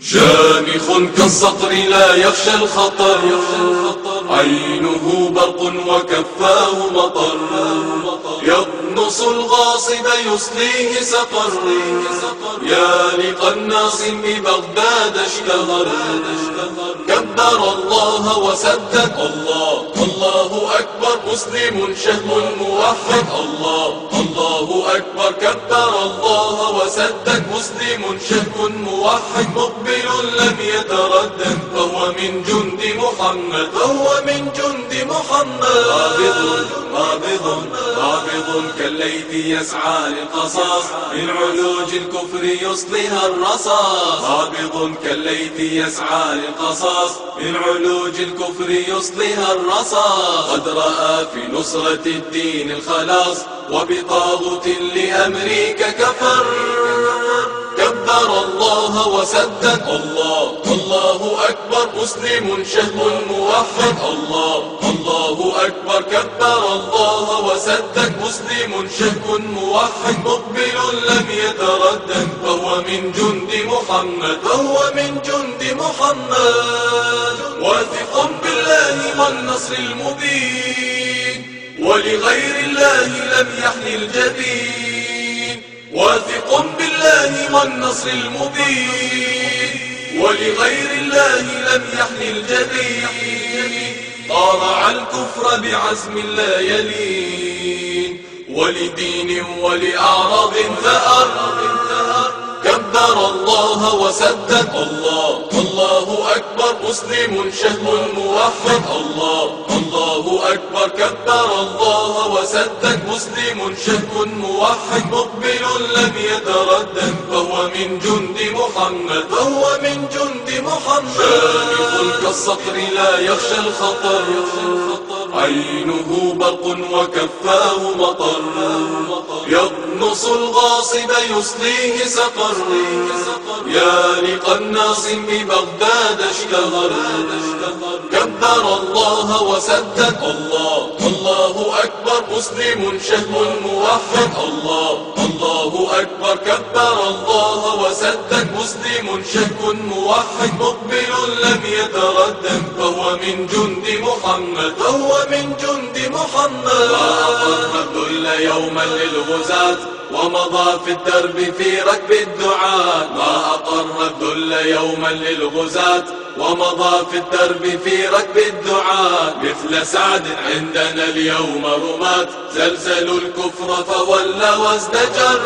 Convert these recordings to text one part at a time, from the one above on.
شامخ كالصقر لا يخشى الخطر عينه برق وكفاه مطر. يطمس الغاصب يصليه سقر يا لقناص ببغداد اشتهر كبر الله وسدد. الله الله أكبر. مسلم شهم موحد. الله الله أكبر. كبر الله وسدد. مسلم شهم موحد. مقبل لم يتردد. من جند محمد فهو من جند محمد. قابض قابض قابض كالليث يسعى للقصاص من علوج الكفر يصلها الرصاص. قابض كالليث يسعى للقصاص من علوج الكفر يصلها الرصاص. قد رأى في نصرة الدين الخلاص وبطاغوت لأمريكا كفر. كبر الله وسدد. الله الله أكبر. مسلم شهم موحد. الله الله أكبر. كبر الله وسدد. مسلم شهم موحد. مقبل لم يتردد. فهو من جند محمد. فهو من جند محمد. واثق بالله والنصر المبين. ولغير الله لم يحل الجبين واثق بالله والنصر المبين ولغير الله لم يحل الجبين قارع الكفر بعزم لا يلين ولدين ولأعراض ثأر كبر الله وسدد. الله الله أكبر. مسلم شهم موحد. الله الله أكبر. كبر الله وسدد. مسلم شهم موحد. مقبل لم يتردد. فهو من جند محمد. فهو من جند محمد. شامخ كالصقر لا يخشى الخطر. عينه برق وكفاه مطر. يطمس الغاصب يصليه سقر. يا لقناص ببغداد اشتهر كبر الله وسدد. الله الله أكبر. مسلم شهم موحد الله الله أكبر كبر الله وسدد مسلم شهم موحد مقبل لم يتردد فهو من جند محمد. فهو من جند محمد. الذل يوما للغزاة ومضى في الدرب في ركب الدعاة. ما أقر الذل يوما للغزاة ومضى في الدرب في ركب الدعاة. مثل سعد عندنا اليوم رمات زلزلوا الكفر فولى وازدجر.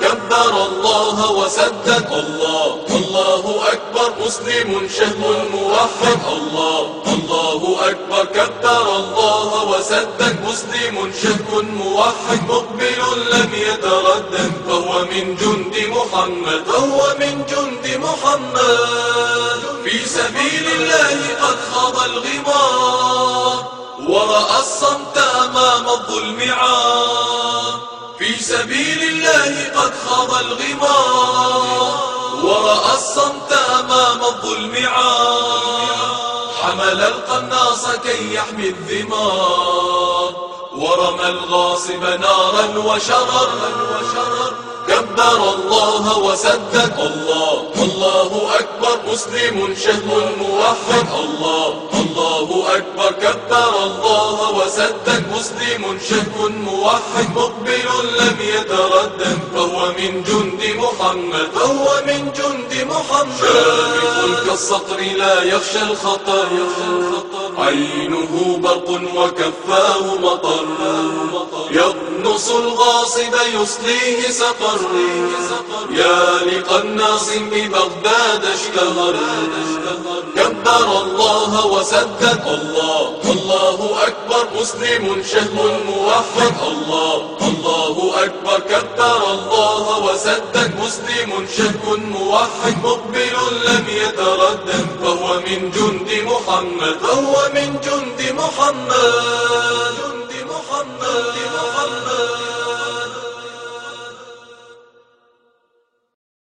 كبر الله وسدد. الله الله أكبر مسلم شهم موحد. الله الله أكبر كبر الله وسدد. شهم موحد مقبل لم يتردد فهو من جند محمد. فهو من جند محمد. في سبيل الله قد خاض الغمار ورأى الصمت أمام الظلم عار في سبيل الله قد خاض الغمار ورأى الصمت أمام الظلم عار حمل القناص كي يحمي الذمار ورمى الغاصب نارا وشرر كبر الله وسدد. الله الله أكبر. مسلم شهم موحد. الله الله أكبر. كبر الله وسدد. مسلم شهم موحد. مقبل لم يتردد. فهو من جند محمد. فهو من جند محمد. شامخ كالصقر لا يخشى الخطر. عينه برق وكفاه مطر. يطمس الغاصب يصليه سقر. يا لقناص ببغداد اشتهر كبر الله وسدد. الله الله أكبر. مسلم شهم موحد. الله الله أكبر. كبر الله وسدد. مسلم شهم موحد. مقبل لم يتردد. فهو من جند محمد. فهو من جند محمد.